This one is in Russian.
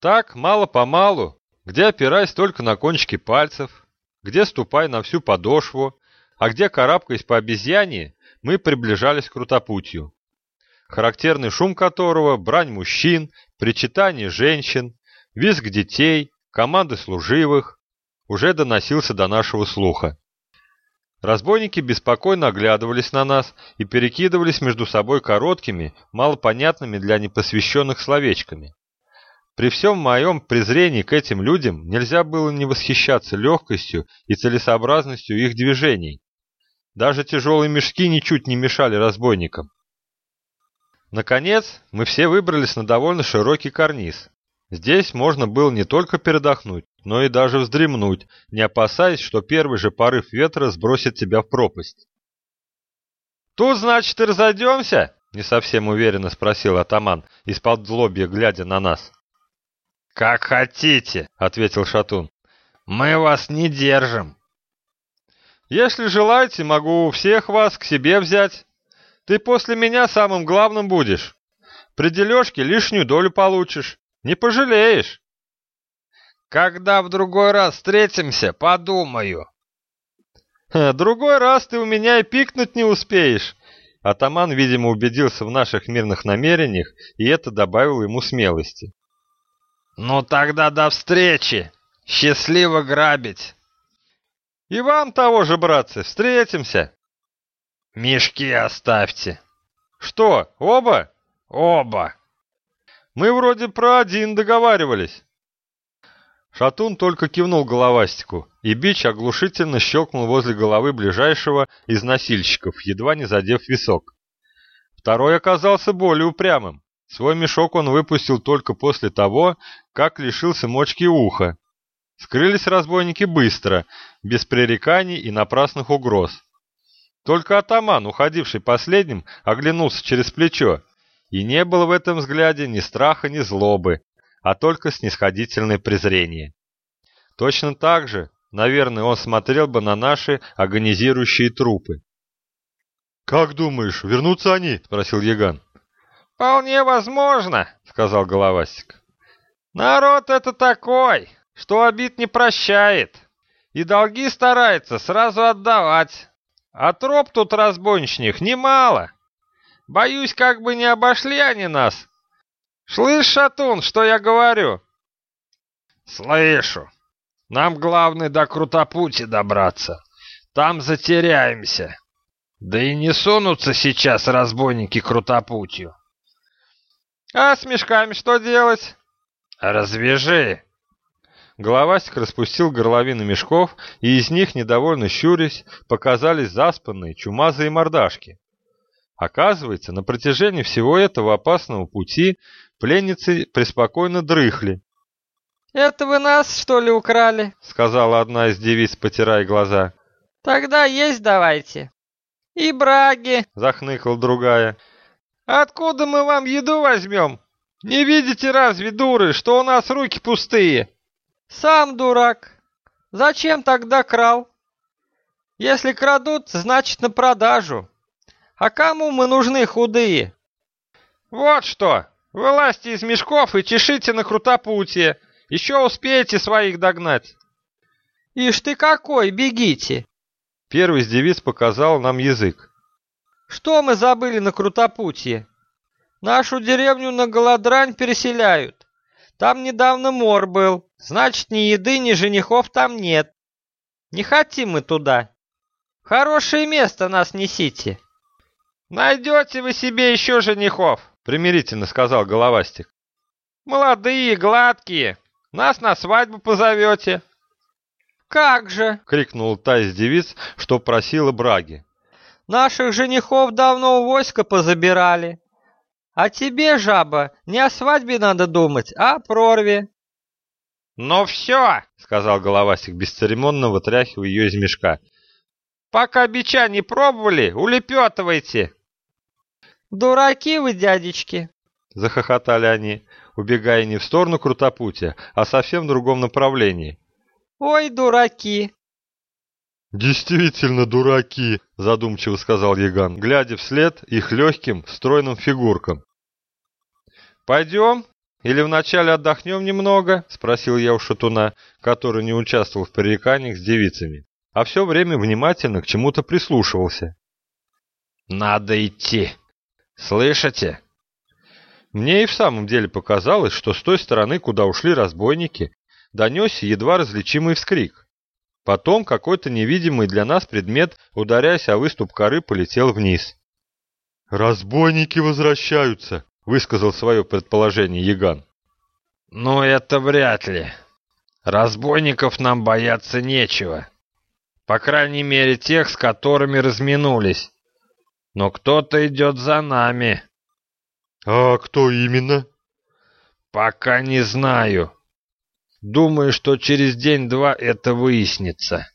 Так, мало-помалу, где опираясь только на кончики пальцев, где ступай на всю подошву, а где карабкаясь по обезьяне, мы приближались к крутопутью. Характерный шум которого, брань мужчин, причитание женщин, визг детей, команды служивых, уже доносился до нашего слуха. Разбойники беспокойно оглядывались на нас и перекидывались между собой короткими, малопонятными для непосвященных словечками. При всем моем презрении к этим людям нельзя было не восхищаться легкостью и целесообразностью их движений. Даже тяжелые мешки ничуть не мешали разбойникам. Наконец, мы все выбрались на довольно широкий карниз. Здесь можно было не только передохнуть, но и даже вздремнуть, не опасаясь, что первый же порыв ветра сбросит тебя в пропасть. «Тут, значит, и разойдемся?» — не совсем уверенно спросил атаман, из-под злобья глядя на нас. «Как хотите», — ответил Шатун. «Мы вас не держим». «Если желаете, могу всех вас к себе взять. Ты после меня самым главным будешь. При дележке лишнюю долю получишь. Не пожалеешь». «Когда в другой раз встретимся, подумаю». «Другой раз ты у меня и пикнуть не успеешь». Атаман, видимо, убедился в наших мирных намерениях, и это добавило ему смелости. «Ну тогда до встречи! Счастливо грабить!» «И вам того же, братцы, встретимся!» «Мешки оставьте!» «Что, оба?» «Оба!» «Мы вроде про один договаривались!» Шатун только кивнул головастику, и бич оглушительно щелкнул возле головы ближайшего из носильщиков, едва не задев висок. Второй оказался более упрямым. Свой мешок он выпустил только после того, как лишился мочки уха. Скрылись разбойники быстро, без пререканий и напрасных угроз. Только атаман, уходивший последним, оглянулся через плечо, и не было в этом взгляде ни страха, ни злобы, а только снисходительное презрение. Точно так же, наверное, он смотрел бы на наши агонизирующие трупы. «Как думаешь, вернутся они?» — спросил Яган. «Вполне возможно», — сказал Головастик. «Народ это такой, что обид не прощает, и долги старается сразу отдавать. А троп тут разбойничных немало. Боюсь, как бы не обошли они нас. Слышь, Шатун, что я говорю?» «Слышу. Нам главное до Крутопути добраться. Там затеряемся. Да и не сунутся сейчас разбойники Крутопутью. А с мешками что делать? Развяжи. Головастик распустил горловины мешков, и из них, недовольно щурясь, показались заспанные, чумазые мордашки. Оказывается, на протяжении всего этого опасного пути пленницы преспокойно дрыхли. «Это вы нас, что ли, украли?» — сказала одна из девиц, потирая глаза. «Тогда есть давайте». «И браги!» — захныкала другая. Откуда мы вам еду возьмем? Не видите разве, дуры, что у нас руки пустые? Сам дурак. Зачем тогда крал? Если крадут, значит на продажу. А кому мы нужны худые? Вот что, вылазьте из мешков и чешите на крутопутье. Еще успеете своих догнать. Ишь ты какой, бегите. Первый из девиц показал нам язык. Что мы забыли на Крутопутье? Нашу деревню на Голодрань переселяют. Там недавно мор был, значит, ни еды, ни женихов там нет. Не хотим мы туда. Хорошее место нас несите. Найдете вы себе еще женихов, примирительно сказал Головастик. Молодые, гладкие, нас на свадьбу позовете. «Как же!» — крикнул та из девиц, что просила браги. Наших женихов давно у войска позабирали. А тебе, жаба, не о свадьбе надо думать, а о прорве. «Ну все!» — сказал головастик, бесцеремонно вытряхивая ее из мешка. «Пока бича не пробовали, улепетывайте!» «Дураки вы, дядечки!» — захохотали они, убегая не в сторону Крутопутия, а совсем в другом направлении. «Ой, дураки! «Действительно дураки», — задумчиво сказал Яган, глядя вслед их легким, стройным фигуркам. «Пойдем?» Или вначале отдохнем немного?» — спросил я у шатуна, который не участвовал в пререканиях с девицами, а все время внимательно к чему-то прислушивался. «Надо идти. Слышите?» Мне и в самом деле показалось, что с той стороны, куда ушли разбойники, донесся едва различимый вскрик. Потом какой-то невидимый для нас предмет, ударяясь о выступ коры, полетел вниз. «Разбойники возвращаются!» — высказал свое предположение Яган. «Ну, это вряд ли. Разбойников нам бояться нечего. По крайней мере, тех, с которыми разминулись. Но кто-то идет за нами». «А кто именно?» «Пока не знаю. Думаю, что через день-два это выяснится».